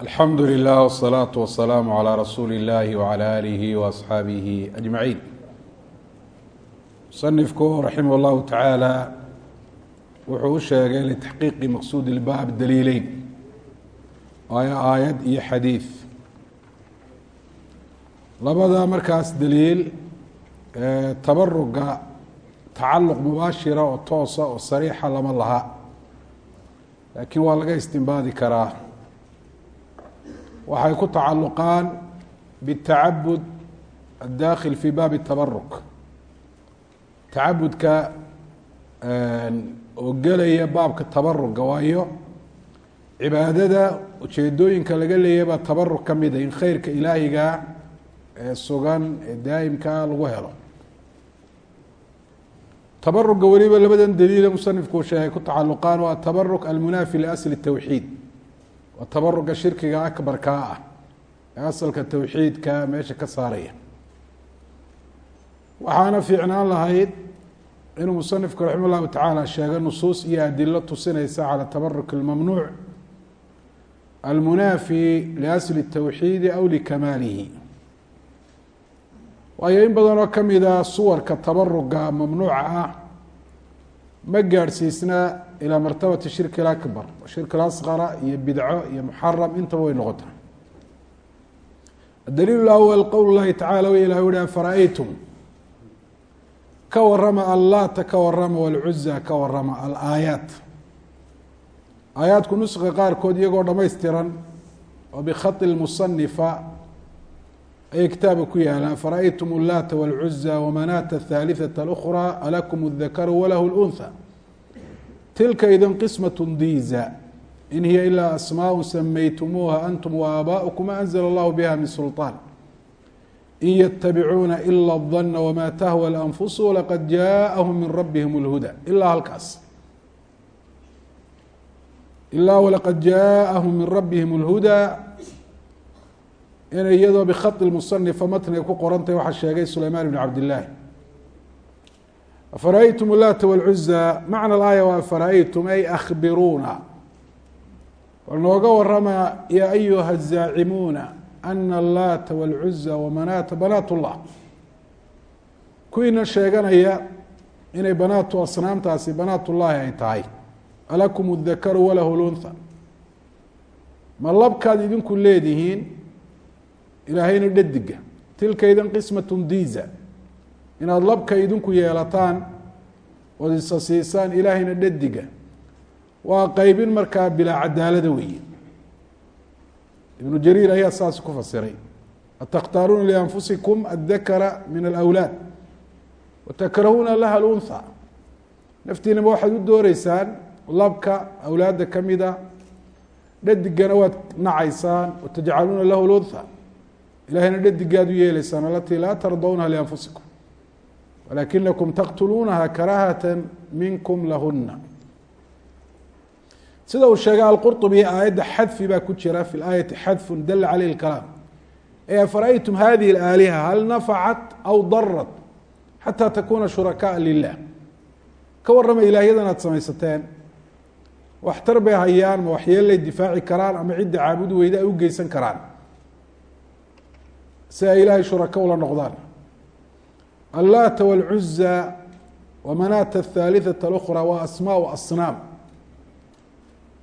alxamdu lilah wsalaatu wasalaamu calaa rasuuli illaahi wacala aalihi waasxaabihi ajmaciin musanifku raximah allahu tacaala wuxuu u sheegay litaxqiiqi maqsuudi ilbaab daliileyn waayo aayad iyo xadiid labada markaas daliil tabaruga tacaluq mubaashira oo toosa oo sariixa lama laha laakiin waa laga istimbaadi karaa waxay ku tacaluqaan bالtacabud الdakhil fi baabi الtabaruk tacabudka oo gelaya baabka tabaruga waayo cibaadada ujeedooyinka laga leeyahy baa tabaruk ka mida in kheyrka ilaahiga ee sugan ee daa'imkaa lagu helo tabaruga weliba labadan daliile musanifku sheegay ku tacaluqaan waa tabaruk almunaafi liasli الtawxiid waa tabaruga shirkiga akbarkaa ah ee asalka towxiidka meesha ka saaraya waxaana fiicnaan lahayd inuu musanifku raxima اllahu tacaala sheego nusuus iyo adilo tusinaysa calى tabaruk اlmamnuuc almunaafi liasli الtowxiidi aw likamaalihi waayo in badan oo kamida suwarka tabaruga mamnuuca ah ma gaadhsiisna ilaa martabati shirki اakbar shirki اasqara iyo bidco iyo muxaram intaba way noqota adaliil اأwl qowl اllahi tacala w ilah uhi afara-aytum ka warama allaata ka warama wاlcuza ka warama alaayaat aayaadku nuska qaarkood iyagoo dhamaystiran oo bkhati اmusanifa ayay kitaabka ku yaalaan afara-aytum اllaata wاlcuza wamanaata الثaaliثaة اlأkrى alakum الdakaru walah اlأnhى tilka idin qismaة diza in hiya ilaa asmaaء samaytumuuha antum waaabaؤkum ma anzla اllahu biha min sulطaan in ytabicuuna ilا الظna wma tahwى اأnfus laqad jaaءahm min rabihim اlhuda ilaa halkaas ilaa walaqad jaaءahm min rabihim اlhuda inay iyadoo bkhaط musanifa matniga ku qorantahy waxaa sheegay sulayman bn cabd الlahi afara-aytum laata wاlcuza macna aaya waa afara-aytum ay akhbiruuna war nooga warama ya ayuha الzaacimuuna ana allaata wاlcuza wamanaata banaat اllah kuwiina sheeganaya inay banaatu asnaamtaasi banaat ullahi ay tahay alakum الdakaru walahu lunha ma labkaad idinku leedihiin ilaahayna dhadiga tilka idan qismatun diiza. Inaad labka idinku yeelataan ood isa siisaan ilaahayna dhadiga waa qaybin markaa bilaa cadaalada weeye. Ibnu jariir ayaa saas ku fasiray. Atakhtaaruuna lianfusikum adakara min alawlaad. Watakrahuuna laha alunha naftiinaba waxaad u dooreysaan labka awlaadda kamida dhadigana waad nacaysaan. Watajcaluuna lahu lunha ilahayna dhadigaad u yeeleysaan alatii laa tardownaha lianfusikum walakinakum taqtuluunaha karahata minkum lahuna sida uu sheegay alqurطubi aayadda xadfi baa ku jira fi laayati xadfu dala caleyh اkalaam e afara-aytum hadihi اlaaliha hal nafacat aw darat xataa takuna shurakaءa lilah ka warrama ilaahyadan aad samaysateen waxtar bay hayaan ma waxyeellay difaaci karaan ama cidda caabudi weyda ay u geysan karaan si ay ilaahay shuraka ula noqdaan allaata wاlcuza wamanaata الثaaliثaة اlأkrى waa asmaaء asnaam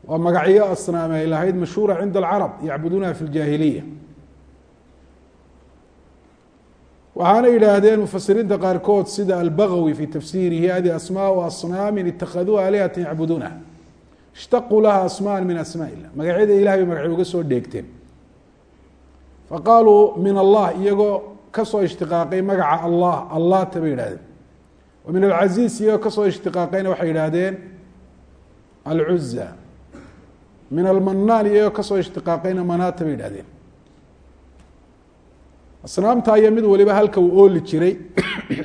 waa magacyo asnaam ay lahayd mashhuura cinda اlcarab yacbuduunaha fi اljaahiliya waxaana yidhaahdeen mufasiriinta qaarkood sida albagawi fi tafsirihi hadi asmaaء asnaami itakaduuha alihata yacbuduunaha ishtaquu laha asmaءa min asmaء illah magacyada ilahay bay magacyo uga soo dheegteen faqaaluu min allah iyagoo ka soo ishtiqaaqay magaca allah allata bay yihahdeen wa min alcaziiz iyagoo ka soo ishtiqaaqayna waxay yihahdeen alcuza min almanaan iyagoo ka soo ishtiqaaqayna manaata bay yihahdeen asnaamta ayaa mid waliba halka uu ooli jiray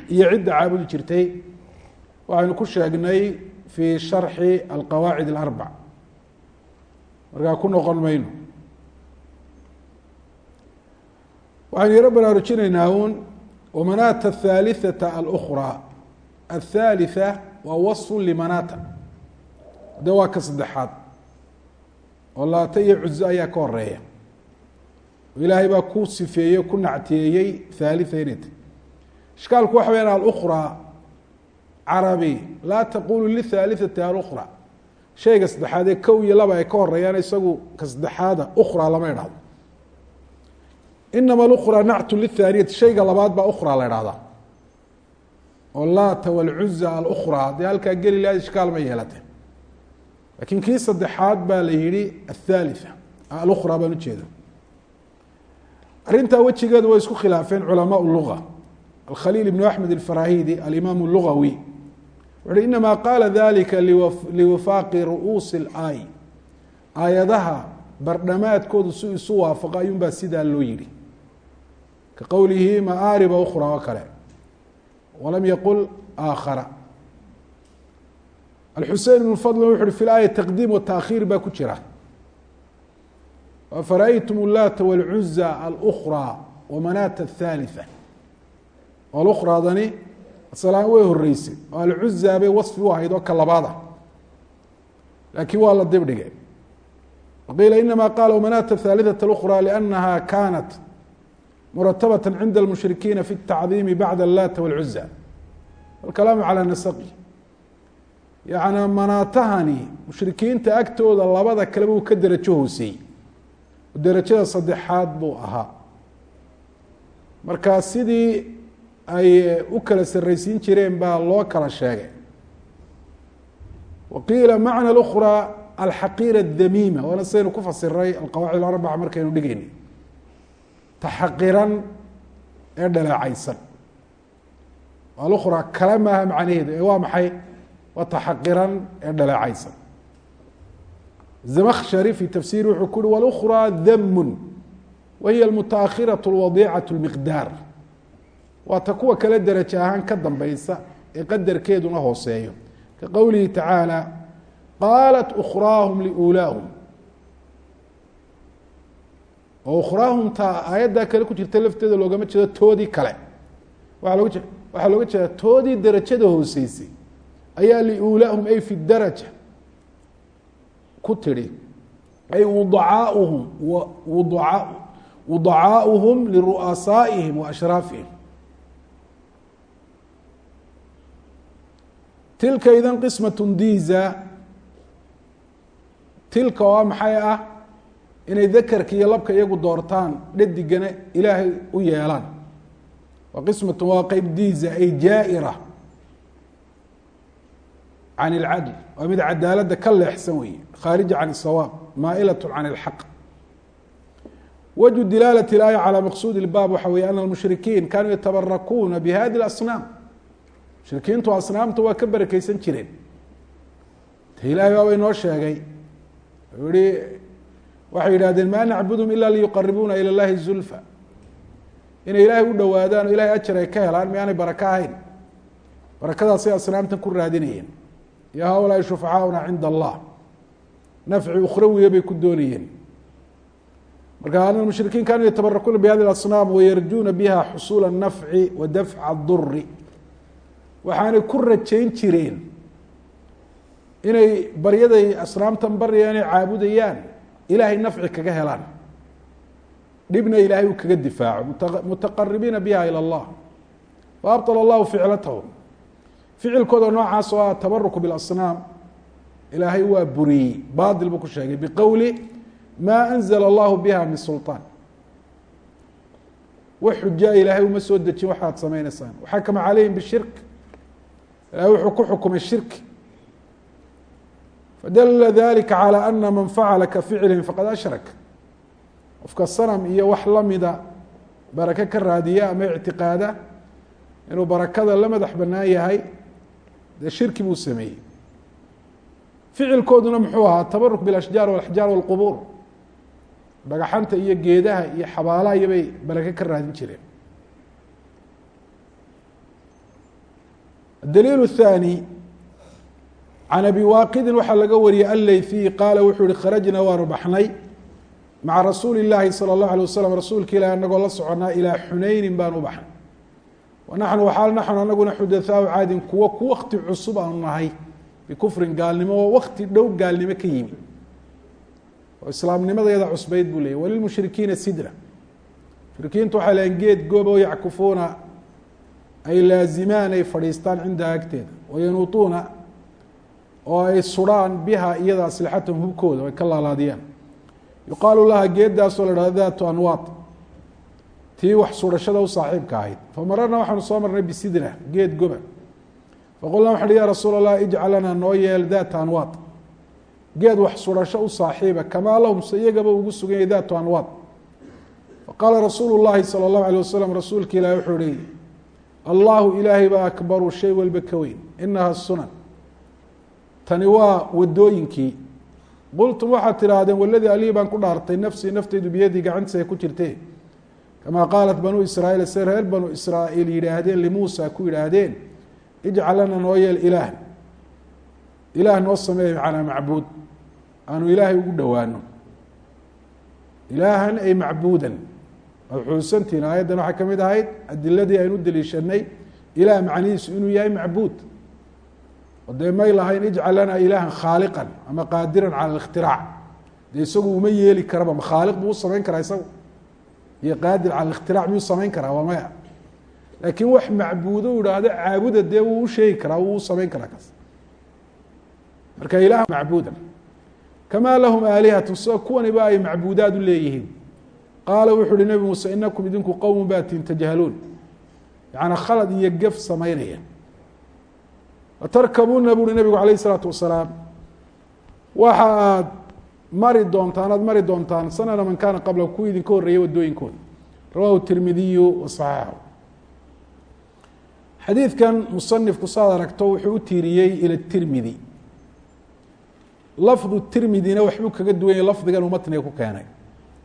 iyo cidda caabudi jirtay waxaynu ku sheegnay fi sharxi alqawaacid alarbac markaa ku noqon mayno waxaynu yaro baraarujinaynaa un wamanaata athaalithata alأkrى athaalitثa waa waصfu limanata de waa ka saddexaad oo laata iyo cuzo ayaa ka horeeya ilaahay baa ku sifeeyey ku nactiyeeyey haalitha inay tahy ishkaalku waxa weyaan alukraa carabi laa taqulu lihaalithati alukra shayga saddexaad ee kow iyo laba ay ka horeeyaan isagu ka saddexaada ukraa lama idhahdo inama alukraa nactu lithaaniyati shayga labaad baa ukraa la idhahdaa oo laata walcuza alukraa haddii halkaa geli lahayd ishkaal ma yeelate laakiin kii saddexaad baa la yihi athalitha alukraa baan ujeeda arrintaa wejigeedu way isku khilaafeen culamaau luga alkhaliil ibnu axmed alfarahidi alimaam lugawi wuxuuhi inama qaala dalika liwifaaqi ru'uusi اlaay aayadaha bardhamaadkoodu si isu waafaqa ayuunbaa sidaa loo yihi ka qowlihi maaariba ukra oo kale walam yaqul aakhara alxusein ibn fadlin wuxu uhi fi laaya taqdiim wataakiir baa ku jira fara-aytum llaata walcuza alkra wamanaata athaalitha oo alukradani asalaan way horeysay oo alcuza bay wasfi u ahayd oo ka labaada laakiin waa la dibdhigay waqiila inamaa qaala wamanaata athaalithat alkra lianaha kaanat muratabaة cinda الmushrikiina fi التacdiimi bacda اlata wاlcuza wاlkalaamu calى nasqi yacnaa manaatahani mushrikiinta agtooda labada kaleba uu ka derajo hooseeyey derajada saddexaad buu ahaa marka sidii ay u kala sarraysiin jireen baa loo kala sheegay wa qiila macna اlأkrى alxaqiira الdamiima waana sidaynu ku fasiray alqawaacid alarbaca markaynu dhigayna taxaqiran ee dhaleecaysan alukra kale maaha macnaheedu ee waa maxay waa taxaqiran ee dhaleecaysan زمkشhrي في تفsيr wuxuu ku uhi والأkrى dm wahiy الmتaأkhiraة الوaضيcaة المqdاar waa ta kuwa kale derajo ahaan ka dambeysa ee qadarkeeduna hooseeyo ka qowlihi taعaalى qاalat أkhrاahم لأuلاahم oo ukhrahumta aayaddaa kale ku jirta lafteeda loogama jeedo toodii kale. Waaa looga e waxaa looga jeeda toodii darajada hooseysay. Ayaa liuulaahum ay fi daraja ku tidhi. Ay wudaaauhum wudaa wudacaauhum liru'asaaihim wa tilka idan qismat diiza tilka oo ah maxay ah? inay dakarka iyo labka iyagu doortaan dhadigana ilaahay u yeelaan waa qismatu waa qeyb diza ay jaaira can اlcadl waa mid cadaaladda ka leexsan weeye khaarija can الsawaab maa'ilaة can اlxaq wجه dilaalة اlaaya calى maqsuud اlbaab waxa weye ana اlmushrikiin kanuu yatabarakuuna bihadi اlasnaam mushrikiintu asnaamta waa ka barakeysan jireen te ilahay baaba inoo sheegay u yihi waxay yidhahdeen ma nacbudum ila liyuqaribuuna ilى اllahi zulfa inay ilaahay u dhowaadaan o ilahay ajar ay ka helaan miyaanay baraka ahayn barakadaasay asnaamtan ku raadinayeen ya haulaai shufacaauna cinda allah nafci ukhrawiya bay ku doonayeen marka an mushrikiin kanuu yatabarakuuna bihadi asnaam wayarjuuna biha xusuula الnafci wa dafca duri waxaanay ku rajayn jireen inay baryaday asnaamtan barya inay caabudayaan ilaahay nafci kaga helaan dhibna ilaahay uu kaga difaaco mutaqaribiina biha ilى اllah faabطl allahu ficlatahum ficilkooda noocaas oo ah tabaruku bilasnaam ilaahay waa buriyey bail buu ku sheegay biqowli maa anzla allahu biha min sulطaan wax xujaa ilaahay uma soo dejin waxaad samaynaysaan waxakama calayhim bishirk ilahay wuxuu ku xukumay shirki fadala dalika calى ana man facala ka ficlihim faqad ashrak qofka sanam iyo wax lamida barake ka raadiya ama ictiqaada inuu barakada la madax banaan yahay dee shirki buu sameeyey ficilkooduna muxuu ahaa tabaruk biاlashjaar wاlaxjaar wاlqubuur dhagaxanta iyo geedaha iyo xabaalaha iyo bay barake ka raadin jireen adaliil الthanي can abi waaqidin waxaa laga wariyey allaythiy qaala wuxuu yihi kharajna waanu baxnay maca rasuuli الlahi salى الlahu alيه waslm rasuulka ilahi anagoo la soconaa ilaa xunaynin baan u baxnay wanaxnu waxaal naxnu anaguna xudathaau caadin kuwo ku wakti cusub aanu nahay bikufrin gaalnimo oo wakti dhow gaalnimo ka yimi oo islaamnimadeeda cusbeyd buu leeyay walilmushrikiina sidra mushrikiintu waxay leeyiin geed goob oo yackufuuna ay laazimaan ay fadhiistaan cindaha agteeda wayanuutuuna oo ay sudhaan biha iyada aslixatahum hubkooda ay ka laalaadiyaan. Yuqaalu laha geeddaasoo la hahdo daatu anwaad tii wax surashada u saaxiibka ahayd. Famararna waxaanu soo marnay bisidra geed goba faqulnaa waxaan uhi ya rasuula allah ijcal lana noo yeel daata anwaad geed wax surasho u saaxiiba kamaa lahum se iyagaba ugu sugan yahay daatu anwaad faqaala rasuulu llaahi sala allahu alay wasalam rasuulka ilaahi wuxuu ihi allaahu ilaahay baa akbaru shay walba ka weyn inahaa sunan tani waa wadooyinkii qultum waxaad tidhaahdeen waladii alihii baan ku dhaartay nafsii naftaydu biyadii gacantiisa ku jirtee kamaa qaalat banuu israiil se reer banuu israa'iil yidhaahdeen limuusa ku yidhaahdeen ijcal lana noo yeel ilaah. Ilaah noo sameeya macnaa macbuud. Aanu ilaahay ugu dhowaano ilaahan ay macbuudan. Waad xuusantihin aayaddan waxaa ka mid ahayd adiladii aynu deliishanay ilaah macnihiisu inuu yahay macbuud oo dee may lahayn ijcal lana ilaahan khaaliqan ama qaadiran cala اlاkhtiraac dee isagu uma yeeli karaba ma khaaliq buu u samayn karaa isagu iyo qaadir cala اlاkhtiraac miyuu samayn karaa waa maya laakiin wax macbuudo u idhaahdo caabuda dee wuu u sheegi karaa wuu u samayn karaa kaas marka ilaah macbuudan kamaa lahum aalihatun sida kuwaniba ay macbuudaad u leeyihiin qaala wuxu uhi nebi muuse inakum idinku qowmun baatiin tajhaluun yaعni khalad iyo gef samaynaya latarkabuna buuhi nebigu alayh الsalaatu wasalaam waxa aad mari doontaan aad mari doontaan sanana man kaana qabla kuwii idinka horreeyay wadooyinkooda rawahu tirmidiyu wa صaxaxu xadiidkan musanifku saad aragto wuxuu u tiiriyey ilى tirmidi lafdu tirmidina waxbuu kaga duwan yahy lafdigan uu matniga ku keenay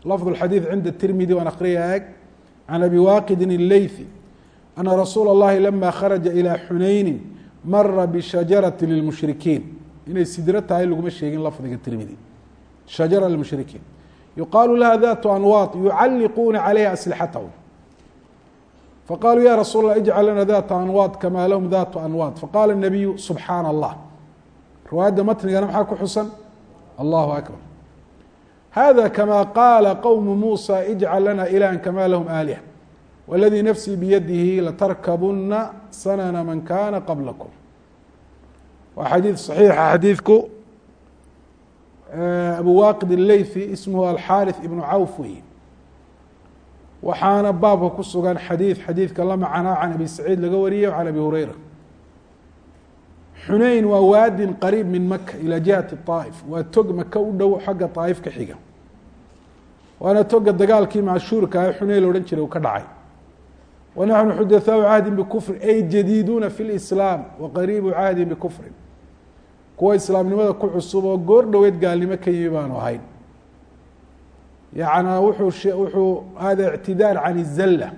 lafd اxadiiث cinda tirmidi waan akriya eg can abi waaqidin الleyثi ana rasuula اllahi lama kharaja ilى xunayni mara bshajarati lilmushrikiin inay sidro tahay laguma sheegin lafdiga tirmidi shajara lilmushrikiin yuqaalu laha datu anwaad yucalliquuna calayha aslixatahum faqaluu ya rasuul اlah ijcal lana data anwaad kama lahum datu anwaad faqala الnabiyu subxaana اllah riwaayadda matnigana maxaa ku xusan allahu akbar hada kama qaala qowmu muusa ijcal lana ilahan kama lahum aaliha wاladii nafsii biyadihi latarkabuna sanana man kana qablakum waa xadiid صaxiixa xadiidku abu waaqid الleythi ismhu alxaariث ibnu cawf wey waxaana baabka ku sugan xadiid xadiidka la macanaa can abi saciid laga wariyay can abi hureyra xuneyn waa waadin qariib min maka ilى jihati طaa'if waa tog maka u dhow xagga طaa'if ka xiga waana toga dagaalkii macshuurka ah xuneyn la odhan jiray uu ka dhacay wanaxnu xudathaau cahdi bikufri ay jadiiduuna fi lislaam waqariibu cahdi bikufrin kuwa islaamnimada ku cusub oo goor dhoweed gaalnimo ka yimi baanu ahayn. Yana wuxuu wuxuu hada ictidaar can izalla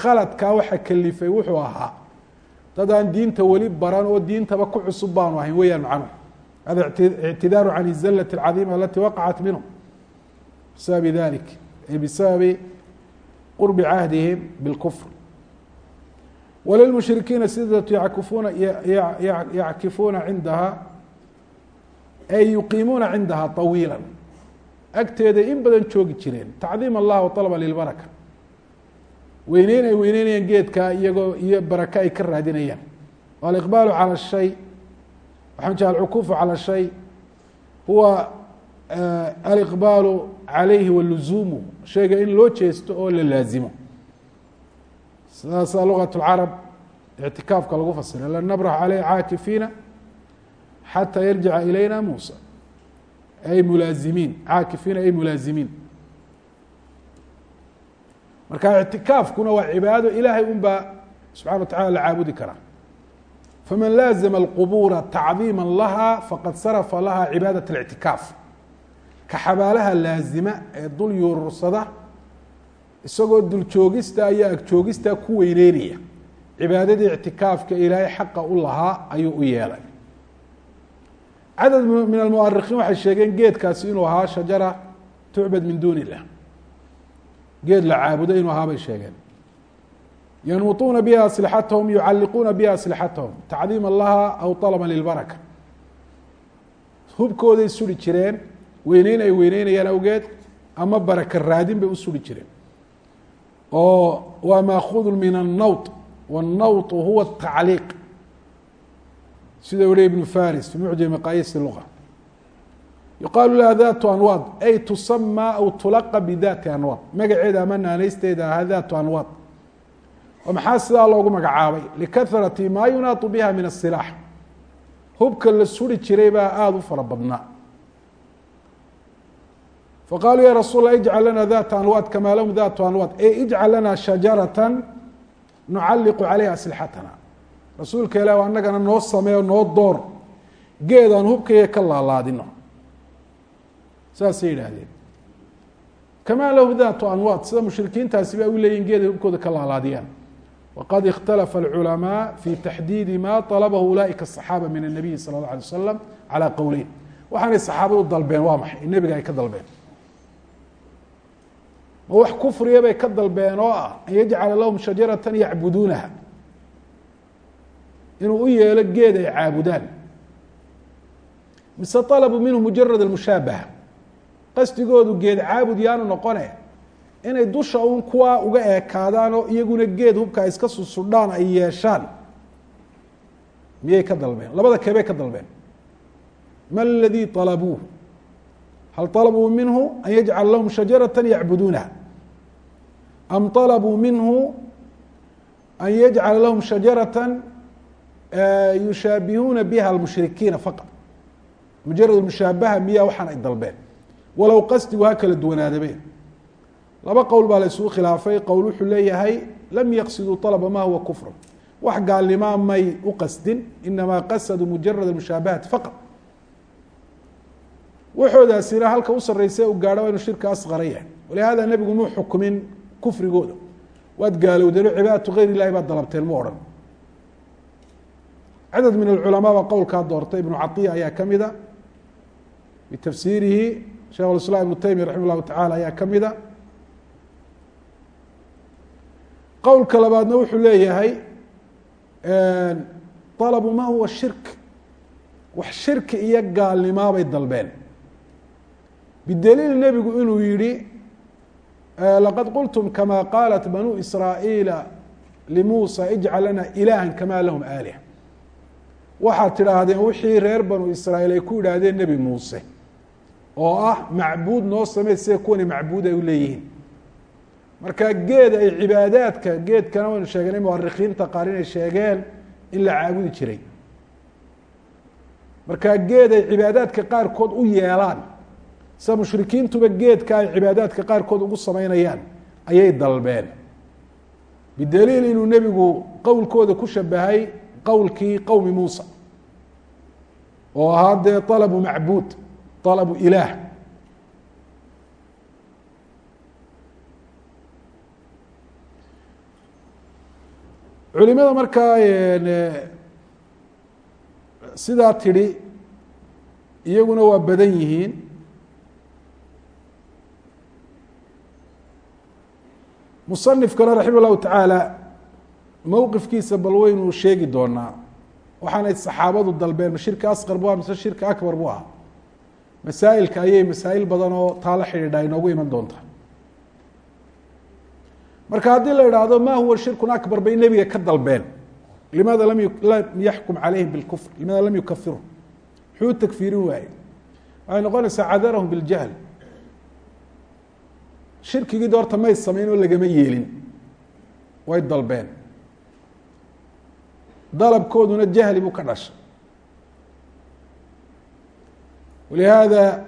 khaladkaa waxa kalifay wuxuu ahaa dad aan diinta weli baran oo diintaba ku cusub baanu ahayn weeyaan macnuhu. Hada ictidaaru can izallati alcadiima alati waqacat minhum bisababi dalik ay bisababi qurbi cahdihim bilkufr. Walilmushrikiina sidatu yakufuna yackifuuna cindaha ay yuqiimuuna cindaha طawiila agteeda in badan joogi jireen tacdiim allah waطalba lilbaraka weyneyn ay weyneynayaan geedkaa iyagoo iyo baraka ay ka raadinayaan aliqbaalu calى shay waxaan jea alcukuufu calى shay huwa aliqbaalu calayhi waluzuumu shayga in loo jeesto oo la laazimo sidaasa lugat اlcarab ictikaafka lagu fasiray lan nabrax caleyh caakifiina xataa yarjica ilayna muusa ay mulaazimiin caakifiina ay mulaazimiin marka ictikaafkuna waa cibaado ilaahay un baa subxana wa tacala la caabudi karaa faman laazama اlqubuura tacdiima laha faqad sarafa laha cibaadaة اlictikaaf ka xabaalaha laazima ee dul yuurursada isagoo duljoogista iyo agjoogista ku weyneynaya cibaadadii ictikaafka ilaahay xaqa u lahaa ayuu u yeelay cadad min almuarikiin waxay sheegeen geedkaasi inuu ahaa shajara tucbad min duun illah geed la caabudo inuu ahaa bay sheegeen yanuutuuna biha aslixatahum yucalliquuna biha aslixatahum tacdiima laha aw alaba lilbaraka hubkooday suri jireen weyneyn ay weyneynayaan awgeed ama baraka raadin bay u suri jireen oo waa maakudu min الnawط والnawط huwa الtacliiq sida hi ibn faris fi mucjam maqayis luga yuqaalu laha datu anwaad ay tusama aw tulaqa bidati anwaad magaceeda ama naaneysteeda aha datu anwaad oo maxaa sidaa loogu magacaabay? Likahrati ma yunaatu biha min الsilaax hubka la suri jiray baa aada u fara badnaa. Faqaaluu ya rasuul la ijcal lana data anwaad kama lahum datu anwaad e ijcal lana shajarata nucalliqu calayha aslixatana rasuulka ilaah annagana noo sameeyo noo door. Geed aan hubkaiyo ka laalaadino. Saasay yidhaahdeen. Kamaa lahu daatu anwaad sida mushrikiintaasi ba u leeyihiin geeday hubkooda ka laalaadiyaan. Waqad ikhtalafa alculamaa fi taxdiidi ma alabahu ulaaika asaxaaba min annabiyi sala اllah alay wasalam calaa qowleyn waxaanay saxaabadu u dalbeen waa maxay? Nebiga ay ka dalbeen. Ma wax kufriya bay ka dalbeen oo ah an yajcala lahum shajaratan yacbuduunaha inuu u yeelo geed ay caabudaan mise طalabuu minhu mujarad اmushaabaha qasdigoodu geed caabud yaanu noqone inay dusha un kuwaa uga eekaadaan oo iyaguna geed hubka iska susudhaan ay yeeshaan miyay ka dalbeen labada keebay ka dalbeen ma اladii طalabuuh hal طalabuu minhu an yajcala lahum shajarata yacbuduunaha am طalabuu minhu an yajcala lahum shajarata yushaabihuuna biha almushrikiina faqad mujarad mushaabaha miya waxaan ay dalbeen walow qasdigu ha kala duwanaadabeen laba qowl baa la isugu khilaafay qowl wuxuu leeyahay lam yaqsiduu alaba ma huwa kufrun wax gaalnimaa may u qasdin inamaa qasaduu mujarad mushaabahati faqad waxoodaasina halka u sarreysa u gaadho inuu shirka asqara yahay walihaada nebigu muu xukumin kufrigooda waad gaalowdeen cibaadatu gayr illahi baad dalabteen mu odhan cadad min alculamaa baa qowlkaa doortay ibnu caiya ayaa kamida bitafsiirihi sheikh iسlاm ibnu taymiya raximah الlahu tacala ayaa kamida qowlka labaadna wuxuu leeyahay طalbu ma huwa shirk wax shirki iyo gaalnimaabay dalbeen bidaliil nebigu inuu yihi laqad qultum kama qaalat banuu israa'iila limuusa ijcal lana ilaha kama lahum aalih waxaad tidhaahdeen wixii reer banu israa'iil ay ku yidhaahdeen nebi muuse oo ah macbuud noo samey sida kuwani macbuud ay u leeyihiin? Marka geed ay cibaadaadka geedkana waynu sheegnay muarikiinta qaar inay sheegeen in la caabudi jiray. Marka geed ay cibaadaadka qaarkood u yeelaan sida mushrikiintuba geedka ay cibaadaadka qaarkood ugu sameynayaan ayay dalbeen. Bidaliil inuu nebigu qowlkooda ku shabahay qowlkii qowmi muusa oo ahaa dee alabu macbuud alabu ilaah. Culimada markaa sidaa tidhi iyaguna waa badan yihiin. Musanifkana raximah llahu mowqifkiisa bal waynu sheegi doonaa. Waxaanay saxaabadu dalbeen ma shirki asqar bu ah mise shirki akbar bu ah masaa'ilka ayay masaa'il badan oo taa la xidhiidha inoogu iman doontaa. Marka haddii la idhaahdo ma huwa shirkun akbar? bay nebiga ka dalbeen. Limaada lam lam yaxkum calayhim bilkufr limaada lam yukafiru muxuu u takfiirin waaye waxay noqonaysaa cadarahum biljahl shirkigii doorta may samayn oo lagama yeelin. Way dalbeen dalabkooduna jahli buu ka dhashay. walihaada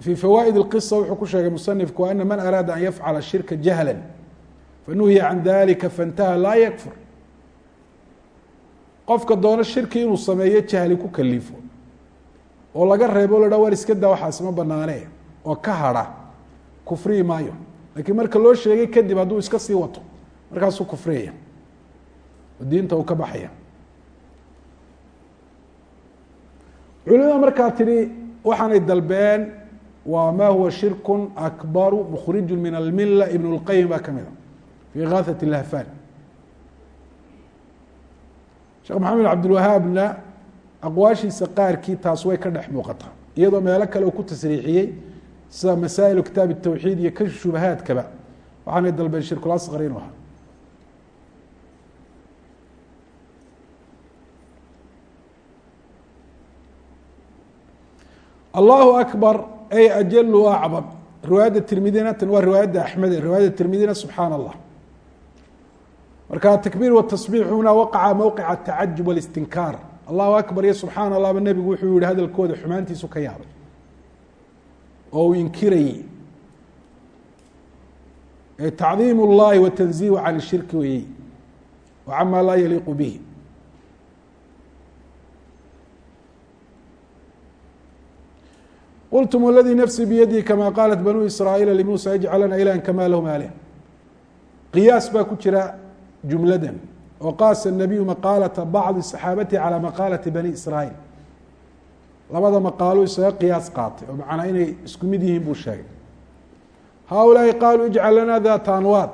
fii fawaa'id اlqisa wuxuu ku sheegay musanifku ana man araada an yafcala shirka jahla fanuhiya can dalika faاntaha laa yakfur qofka doono shirki inuu sameeyo jahli ku kalifo oo laga reebo la dha war iska daa waxaas ma banaane oo ka hadha kufriyi maayo lakiin marka loo sheegay kadib hadduu iska sii wato markaasuu kufriyaya oo diinta uu ka baxaya culimada markaa tidhi waxaanay dalbeen waa ma huwa shirku akbaru mukhriju min almila ibn اlqayim baa kamid a fi gaaثat اlahfan sheekh maxamed cabdilwahaabna aqwaashiisa qaarkii taas way ka dhex muuqataa iyadoo meelo kale uu ku tasriixiyey sida masaa'ilu kitaab الtawxiid iyo ka shubahaadkaba waxaanay dalbeen shirkulasqar inuu ahaa Allahu akbar ay ajalu acdam riwaayadda tirmidina tan waa riwaayadda axmede riwaayadda tirmidina subxaan allah marka takbiir watasbiix huna waqaca mowqica atacajub walistinkaar. Allahu akbar iyo subxaan allahba nebigu wuxuu yihi hadalkooda xumaantiisu ka yaabay. Oo uu inkirayey tacdiim اllahi watanzihu can shirki weyey wa cama laa yaliiqu bihi qultum اladii nafsii biyadihi kama qaalat banuu israa'iila limuusa ijcalana ilahan kama lahum alih qiyaas baa ku jira jumladan oo qaasa الnabiyu maqaalata bacdi صaxaabatihi calى maqaalati bani israa'iil labada maqaalo isaga qiyaas qaatay oo macnaa inay isku mid yihiin buu sheegay haulaai qaaluu ijcal lana data anwaad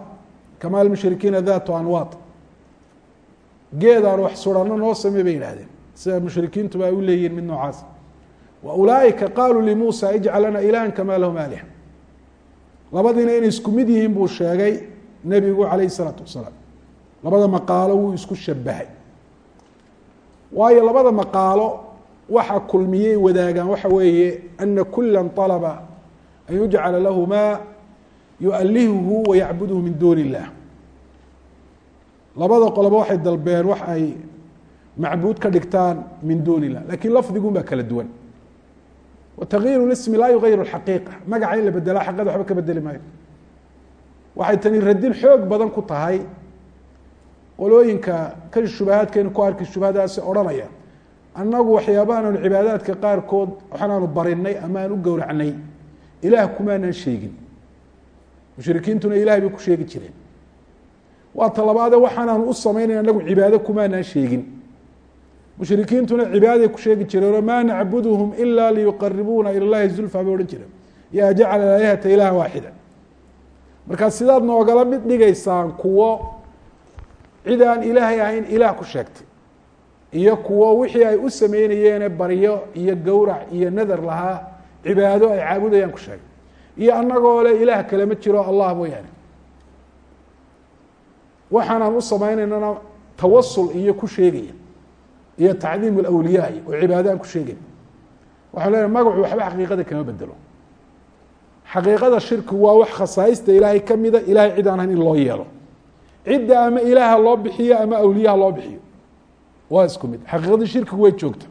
kama almushrikiina datu anwaad geed aan wax surano noo samey bay yidhahdeen sida mushrikiintuba ay u leeyihiin mid noocaas wa ulaaئika qaaluu limuusa ijcal lana ilahan kama lahum aliha labadiina inay isku mid yihiin buu sheegay nebigu calayh الsalaatu wasalaam labada maqaalo wuu isku shabahay waayo labada maqaalo waxa kulmiyey wadaagaan waxa weeye ana kula طalba an yujcala lahu ma yualihuhu wayacbudhu min duun illah labada qoloba waxay dalbeen wax ay macbuud ka dhigtaan min duun illah lakin lafdigun baa kala duwan takyiru ismi laa yugayiru xaqiiqa magaca in la bedelaa xaqada waxba ka bedeli maayo waxay tani radin xoog badan ku tahay qolooyinka kan shubahaadkeenu ku arki shubahadaasi odhanaya annagu waxyaabahan aanu cibaadaadka qaarkood waxaanaanu barinay ama aan u gowracnay ilaah kumaanaan sheegin mushrikiintuna ilahay bay ku sheegi jireen waa talabaade waxaanaanu u sameynay anagu cibaado kumaanaan sheegin mushrikiintuna cibaaday ku sheegi jireenoo maa nacbuduhum ila liyuqaribuuna ila llahi zulfa bay odhan jireen yaa jacala alaalihata ilaha waaxida markaa sidaad noogala mid dhigaysaan kuwo cid aan ilaahay ahayn ilaah ku sheegtay iyo kuwo wixii ay u sameynayeene baryo iyo gowrac iyo nadar lahaa cibaado ay caabudayaan ku sheegay. Iyo annagoo le ilaah kale ma jiro allah mooyaane. Waxaanaan u sameynaynana tawasul iyo ku sheegaya iyo tacdiim alawliyaai oo cibaado aan ku sheegayn waxaan lenahay magacu waxba xaqiiqada kama bedelo xaqiiqada shirki waa wax khasaaista ilaahay kamida ilahay cid aan in loo yeelo. Cidda ama ilaaha loo bixiyo ama awliyaha loo bixiyo waa isku mid. Xaqiiqadii shirkigu way joogta.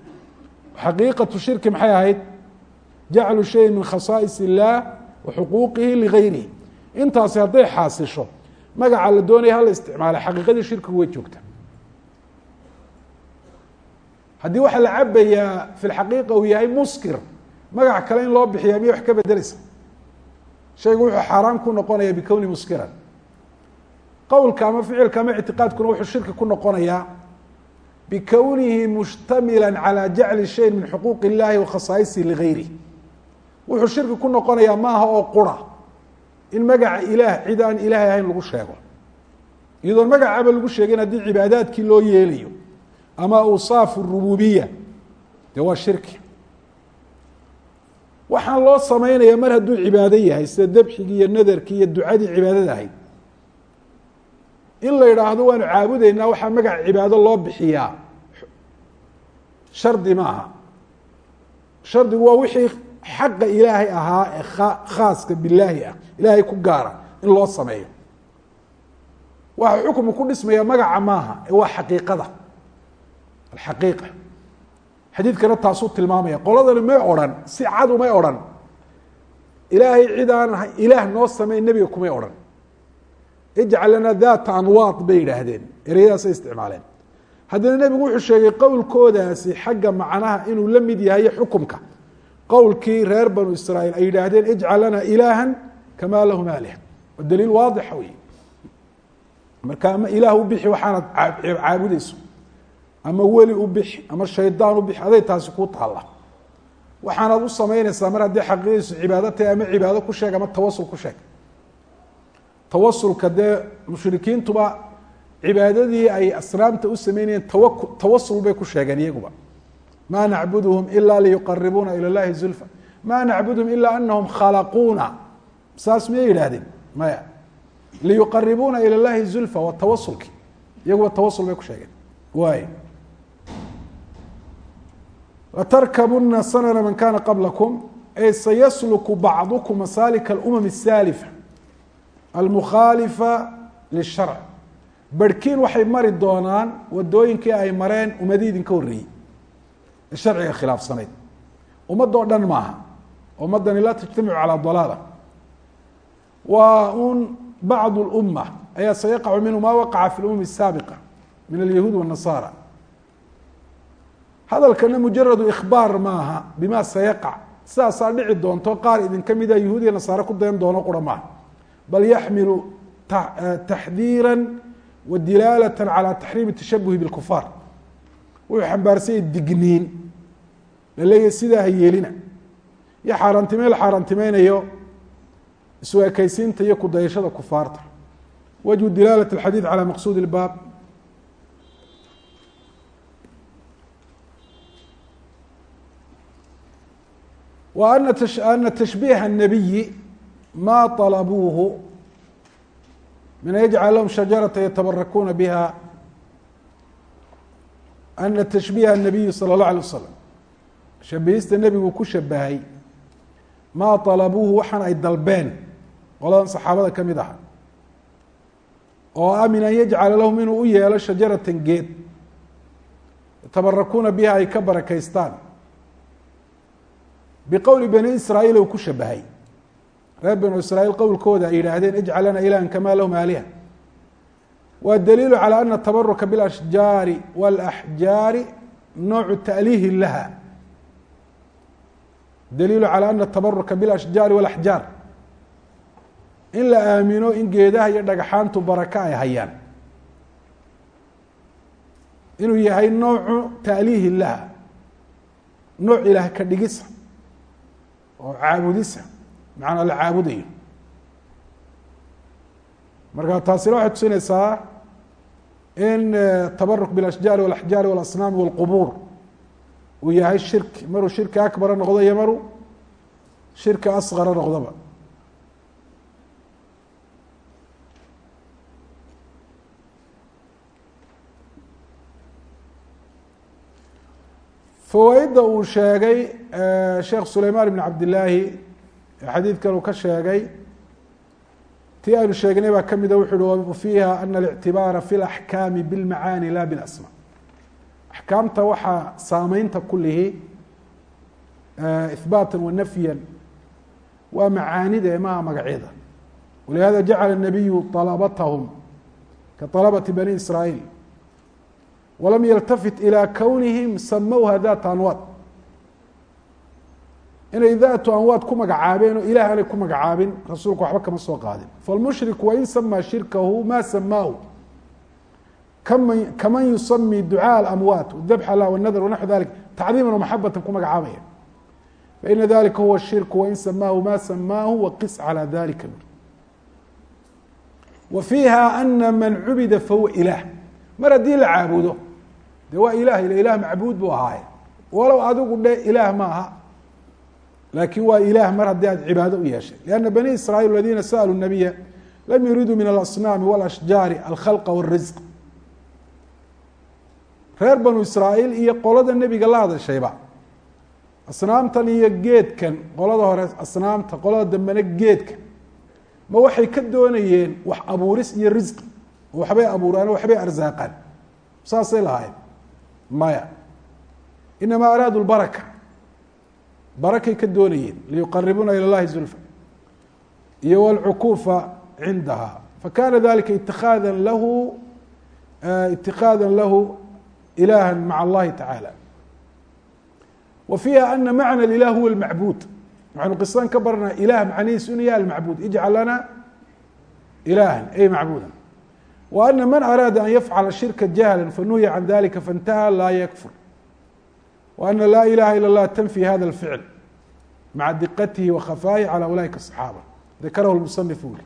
Xaqiiqatu shirki maxay ahayd? Jaclu shayin min khasaais illaah wa ligayrihi intaasi hadday xaasisho magaca la doonaya hala isticmaalay xaqiiqadii shirkigu way joogta haddii waxaa la cabayaa fi lxaqiiqa uu yahay muskir magac kale in loo bixiya miya wax ka bedeleysa shaygu wuxuu xaaraan ku noqonaya bikowni muskiran. Qowlka ama ficilka ama ictiqaadkuna wuxuu shirki ku noqonayaa bikownihi mushtamila calى jacli shayin min xuquuq illahi wa khasaaisihi ligayrih wuxuu shirki ku noqonayaa maaha oo qura in magaca ilaah cid aan ilaahay ahayn lagu sheego. Iyadoon magacaba lagu sheegin haddii cibaadaadkii loo yeelayo ama awsaaf rububiya dee waa shirki. Waxaan loo sameynaya mar hadduu cibaado yahay sida debxigii iyo nadarkii iyo ducadii cibaadada ahayd. In la yidhaahdo waanu caabudeynaa waxaa magaca cibaado loo bixiyaa. Shardi ma aha. Shardigu waa wixii xaqa ilaahay ahaa ee khaaska bilaahi ah. Ilaahay ku gaara in loo sameeyo. Waxa xukmu ku dhismaya magaca maaha ee waa xaqiiqada alxaqiiqa xadiidkana taasuu tilmaamaya qoladani may odrhan si cadu may odrhan ilaahay cid aan ilaah noo sameyn nebiga kumay odhan ijcal lana data anwaad bay yidhaahdeen ereyadaasay isticmaaleen haddana nebigu wuxuu sheegay qowlkoodaasi xagga macnaha inuu la mid yahay xukumka qowlkii reer banu israa'iil ay yidhaahdeen ijcal lana ilaaha kamaa lahum waa daliil waadixa wey marka ama ilaah u bixi waxaanad caabudeyso ama weli u bix ama shaydaan u bix aday taasi kuu taalla. Waxaanaad u samaynaysaa mar haddii xaqiiqiisu cibaado ama cibaado ku sheeg ama tawasul ku sheeg. Tawasulka dee mushrikiintuba cibaadadii ay asnaamta u samaynayeen tawak tawasul bay ku sheegeen iyaguba. Ma nacbuduhum ilaa liyuqaribuuna ila llahi zulfa. Maa nacbuduhum ilaa anahum khalaquuna saas miyay yidhaahdeen? Maya. Liyuqaribuuna ila llahi zulfa waa tawasulki iyaguba tawasul bay ku sheegeen. Waay latarkabuna sanana man kana qablakum ay sayasluku bacdukum masaalika alumam asaalifa almukhaalifa lisharc barhkiin waxay mari doonaan wadooyinkii ay mareen ummadii idinka horreeyey ee sharciga khilaafsanayd ummad oo dhan maaha ummaddani laa tajtamicu calaa dalaala waa un bacdu lumma ayaa sayaqacu minhu maa waqaca fi lumami asaabiqa min alyahuud wاnasara hadalkana mujaradu ikhbaar maaha bima sayaqac saasaa dhici doonto qaar idinka mida ah yahuudiya nasaare ku dayan doono qura maaha. Bal yaxmilu eh, taxdiira wa dilaalaa calaa taxriimi tashabuhi bilkufaar. Wuxuu xambaarsanyay digniin. Laleeyahy sidaa ha yeelina. Iyo xaaraantimey la xaaraantimeynayo isu ekaysiinta iyo kudayashada kufaarta. Wajhu dilaalat alxadiid calaa maqsuudi ilbaab. و أna تشhبيh النabiyi ma طلبوuه min أn yجعل lahm شhaجaرaةa yتبaرkuuna bha أna تشhبيh النabiyi slى الlaه عليه وsلم shabihista nebigu ku shabahay ma طلبوuhu waxaan ay dalbeen qoladan صaxaabada ka mid aha oo ah min an yajcala lahum inuu u yeelo shajaratan geed yatabarakuuna biha ay ka barakaystaan biqowli bani israa'iil uu ku shabahay reer banu israa'iil qowlkooda ay yidhaahdeen ijcal lana ilahan kamaa lahum aaliha waa daliilu calى ana tabaruka biاlashjaari wاlaxjaari noocu taaliihi laha daliilu calى ana tabaruka biاlashjaari wاlaxjaar in la aamino in geedaha iyo dhagaxaantu baraka ay hayaan inuu yahay noocu taaliihi laha nooc ilaah ka dhigisa oo caabudisa macnaa la caabudayo marka taasina waxay tusinaysaa in tabaruk biاlashjaari wاlaxjaari walasnaami wاlqubuur uu yahay shirki maruu shirki akbara noqdo iyo maruu shirki asqara noqdoba fawaaidda uu sheegay sheekh sulayman ibn cabdillaahi xadiidkan uu ka sheegay tii aynu sheegnay baa kamida wuxu uhi fiiha ana اlictibaara fi اlaxkaami biاlmacaani la bilasma axkaamta waxaa saameynta kulihi ihbaata wa nafya waa macaanida ee maha magacyada walihada jacala الnabiyu طalabatahum ka طalabati bani israaيil walam yaltafit ilaa kownihim samowha daata anwaad. Inay daatu anwaad ku magacaabeen oo ilaah aanay ku magacaabin rasuulku waxba kama soo qaadin. Falmushrik wain samaa shirkahu ma samaahu kama kaman yusami ducaa alamwaat dabxa lah wanaxu dalik tacdiiman wamaxabatan ku magacaabaya. Faina dalika huwa shirku wain samaahu ma samaahu waqis calaa dalika wa fiiha ana man cubida fahuwa ilaah mar haddii la caabudo de waa ilah ila ilah macbuud buu ahaaye walow adigu dhe ilaah ma aha laakin waa ilah mar haddii aad cibaado u yeeshay لأna bani israiil اladina sأluu الnabiya lam yuriduu min alasnaami wاlashjaari alkhalqa wالrisq reer banu israa'iil iyo qolada nebiga la hadashayba asnaamtan iyo geedkan qolada hore asnaamta qolada dambena geedka ma waxay ka doonayeen wax abuuris iyo risqi oo waxbay abuuraan o waxbay arsaaqaan saasay lahaayeen maya inamaa araadu lbaraka barakay ka doonayeen liyuqaribuuna ilى اllahi zulfa iyo wاlcukuufa cindaha fakana dalika itikaada lahu itikaada lahu ilaha maca اllahi tacaalى wa fiiha ana macna ilah huwa اlmacbuud waxaynu qisadan ka baranaa ilah macnihiisu inu yahay almacbuud ijcal lana ilaha ay macbuuda w ana man araada an yafcala shirka jahla fanuhiya can dalika faاntaha laa yakfur w ana laa ilaha ilا اllah tanfi hada اlficl maca diqatihi wakhafaahi calى ulaئika الصaxaaba dakarahu lmusanif uli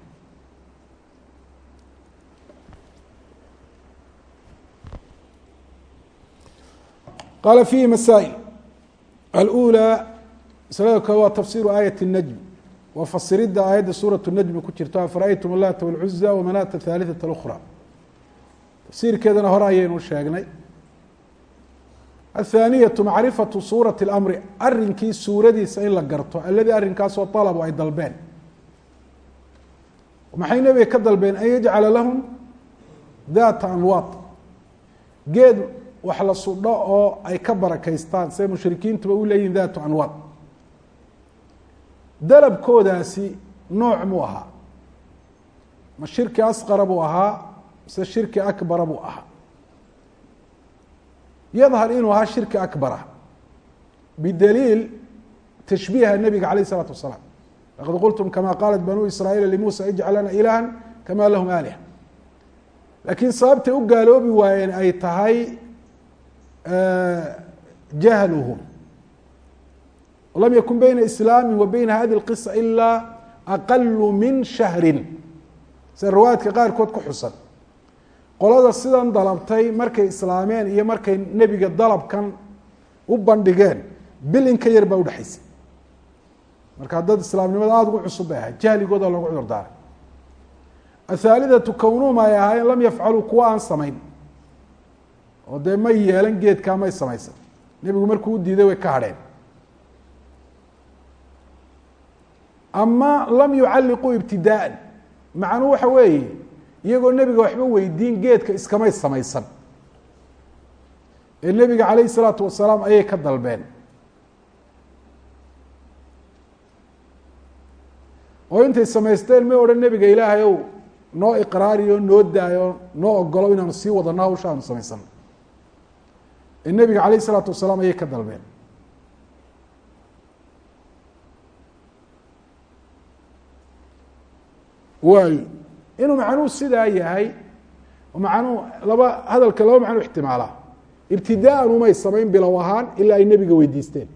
qala fihi masaaئil alأulى maslada koo waa tafsiru aayat الnajm waa fasiridda aayadda suuraة الnajmi ku jirto afara'aytum اlata wاlcuza wamanaata haaliثaة اlأkhrى tafsiirkeedana hore ayaynu sheegnay. Athaaniyatu macrifatu suurati اlamri arrinkii suuradiisa in la garto alladii arrinkaasoo طalabu ay dalbeen. Maxay nebiga ka dalbeen? An yajcala lahum data anwaad geed wax la sudho oo ay ka barakaystaan siday mushrikiintuba u leeyihiin datu anwaad dalabkoodaasi nooc muu ahaa. Ma shirki asqara buu ahaa mise shirki akbara buu ahaa yadhar inuu ahaa shirki akbara bidaliil tashbiiha nebiga alayh الsalaatu wasalaam laqad qultum kama qaalat banuu israaيil limuusa ijcal lana ilaha kama lahum aliha laakiin sababtay u gaaloobi waayeen ay tahay jahluhum lam yakun beyna islaami wa beyna hadi اlqisa ilaa aqalu min shahrin sida riwaayadka qaarkood ku xusan qolada sidan dalabtay markay islaameen iyo markay nebiga dalabkan u bandhigeen bil in ka yar baa udhexaysay marka dad islaamnimada aada ugu cusub bay ahayd jahligooda lagu cudur daaray. Athaalidatu kownuhum ay ahaayeen lam yafcaluu kuwa aan samayn. Oo dee may yeelan geedkaa may samaysan. Nebigu markuu u diiday way ka hadheen. Ama lam yucalliquu ibtidaa'an macnuu waxa weeye iyagoo nebiga waxba weydiin geedka iskamay samaysan. Ee nebiga calayh isalaatu wasalaam ayay ka dalbeen. Oo intay samaysteen may odhan nebiga ilaahay ow noo iqraariyo noo daayo noo ogolo inaanu sii wadano hawsha aanu samaysan. Ee nebiga calayh isalaatu wasalaam ayay ka dalbeen. Waayo inuu macnuhu sidaa yahay macnuu laba hadalka laba macnuu ixtimaala ibtidaaan umay samayn bilow ahaan ilaa ay nebiga weydiisteen.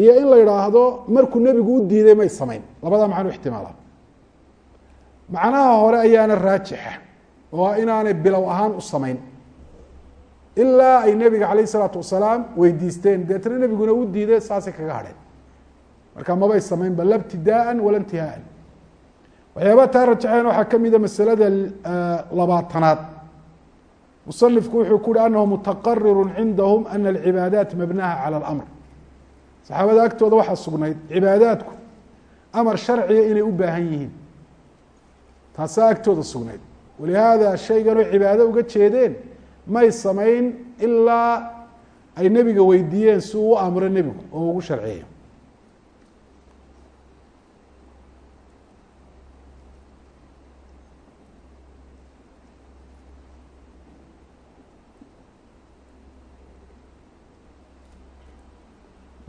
Iyo in la idhaahdo markuu nebigu u diiday may samayn. Labadaa macnuu ixtimaala macnaha hore ayaana raajixa oo inaanay bilow ahaan u samayn. Ilaa ay nebiga calayh isalaatu wasalaam weydiisteen. Deetna nebiguna u diiday saasay kaga hadheen. Marka mabay samaynba la ibtidaaan wala intihaaan waxyaabaa taa rajaxeen waxaa ka mida masalada labaatanaad. Musanifku wuxuu ku uhi anahu mutaqariru cindahum ana alcibaadaat mabnaha cala اlamr saxaabada agtooda waxaa sugnayd cibaadaadku amar sharciga inay u baahan yihiin. Taasaa agtooda sugnayd. Walihaada shayganoo cibaado uga jeedeen may samayn ilaa ay nebiga weydiiyeen si uu u amro nebigu oo ugu sharciyeyo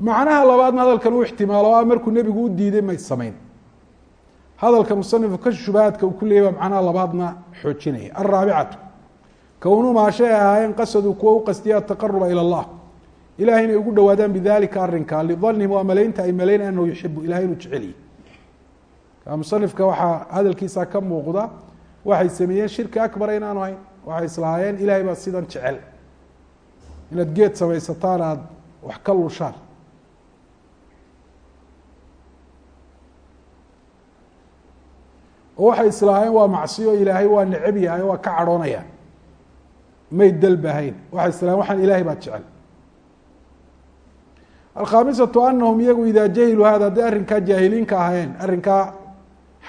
macnaha labaadna hadalkan uu ixtimaalo a markuu nebigu u diiday may samayn. Hadalka musanifku ka shubahaadka uu ku leeyay baa macnaha labaadna xoojinaya. Alraabicatu kownumaa shay ahaayeen qasaduu kuwa u qastiya ataqaruba ilى اllah ilahay inay ugu dhowaadaan bidalika arrinka lidanihim waa malaynta ay malayn anahu yuxibu ilahay inuu jeceliyi ka musanifka waxaa hadalkiisa ka muuqda waxay sameeyeen shirki akbara inaanu hayn waxay islahaayeen ilahay baa sidan jecel. Inaad geed samaysataan aada wax ka lushaan oo waxay islaahayeen waa macsiyo ilaahay waa necab yahay waa ka cadhoonaya. May dalbahayn waxay islahayen waxaan ilahay baa jecel. Alkhaamisatu anahum iyagu idaa jahiluu hada hadday arrinkaa jaahiliinka ahaayeen arrinkaa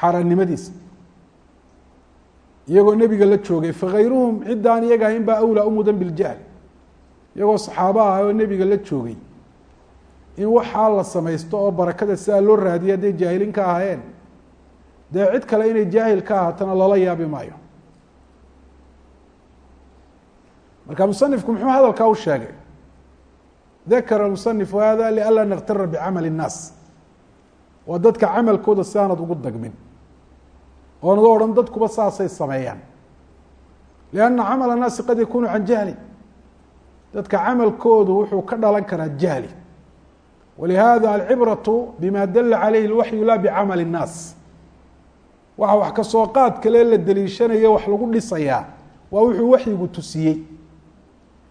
xaaraannimadiisa iyagoo nebiga la joogay fakayruhum ciddaan iyaga ahayn baa awlaa u mudan biljahl iyagoo saxaaba ah oo nebiga la joogay. In waxaa la samaysto oo barakada sidaa loo raadiyay hadday jaahiliin ka ahaayeen dee cid kale inay jaahil ka ahaatana lala yaabi maayo marka musanifku muxuu hadalkaa u sheegay dakara musanifu hada lianlaa naktara bicamali الnaas waa dadka camalkooda si aanad ugu dagmin oonada odhan dadkuba saasay sameeyaan lianna camal الnaasi qad yakunu can jahli dadka camalkoodu wuxuu ka dhalan karaa jahli walihada alcibraةu bima dala calayhi اlwaxyu la bicamali الnaas waxa wax ka soo qaad kale la deliishanayo wax lagu dhisayaa waa wuxuu waxyigu tusiyey.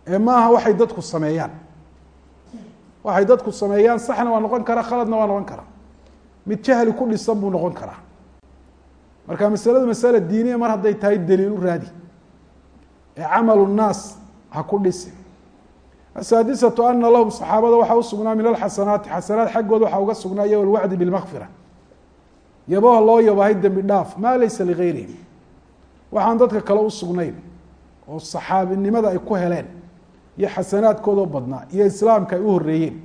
Ee maaha waxay dadku sameeyaan. Waxay dadku sameeyaan saxna waa noqon kara khaladna waa noqon kara. Mid jahli ku dhisan buu noqon karaa marka masaladu masale diiniya mar hadday tahay daliil u raadi. Ee camalu nnaas ha ku dhisi asaadisatu ana lahum saxaabada waxaa usugnaa min alxasanaati. Xasanaat xaggooda waxaa uga sugnaa iyo alwacdi bilmakfira yabaha loo yabahay dembi dhaaf maa laysa ligayrihim waxaan dadka kale usugnayn oo saxaabinimada ay ku heleen iyo xasanaadkoodoo badnaa iyo islaamka ay u horeeyeen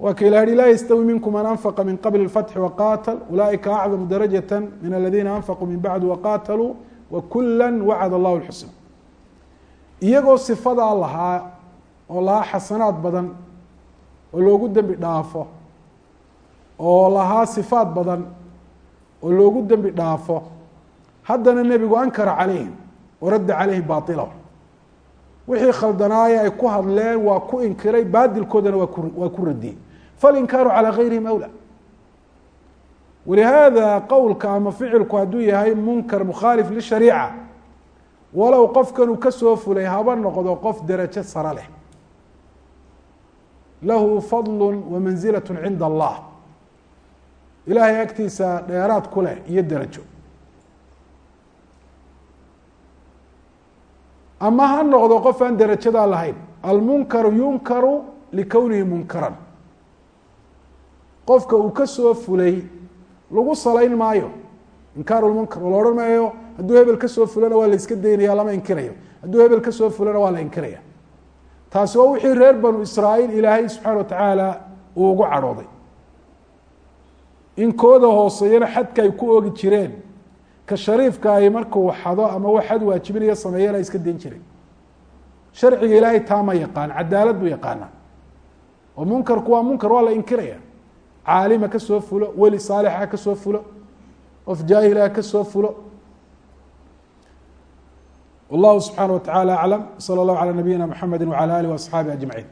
waa ka ilah hi laa yastawi minkum man anfaqa min qabli اfatxi waqatal ulaaئika acdamu darajaة min aladiina anfaquu min bacdi waqataluu wakula wacad allahu اlxusna iyagoo sifadaa lahaa oo lahaa xasanaad badan oo loogu dembi dhaafo oo lahaa sifaad badan oo loogu dembi dhaafo haddana nebigu ankara calayhim waradda calayhim bailahum wixii khaldanaaye ay ku hadleen waa ku inkiray baadilkoodana waa ku waa ku radiyey falinkaaru calaa gayrihim awla walihaada qowlka ama ficilku hadduu yahay munkar mukhaalif lishariica walow qofkan uu ka soo fulay haba noqdo qof derajo sare leh. Lahu fadlu wa manzilat cinda allah ilaahay agtiisa dheeraad ku leh iyo derajo. Ama ha noqdo qof aan derajadaa lahayn. Almunkaru yunkaru likownihi munkaran. Qofka uu ka soo fulay lagu salayn maayo. Inkaaru lmunkar oo la odhan maayo hadduu hebel ka soo fulana waa la iska daynaya lama inkirayo. Hadduu hebel ka soo fulana waa la inkiraya taasi waa wixii reer banu israa'iil ilaahay subxaana watacaala uu ugu cadhooday in kooda hooseeyana xadka ay ku oogi jireen ka shariifka ay markuu xado ama wax xad waajibinaya sameeyana ay iska dayn jireen sharciga ilaahay taa ma yaqaan cadaalad buu yaqaana oo munkarku waa munkar waa la inkiraya caalima ka soo fulo weli saalixa ka soo fulo qof jaahila ka soo fulo wallahu subxaana wa tacala aclam salى اllahu calى nabiyina mxamedi wعalى alih وaصxaabi aجmaعin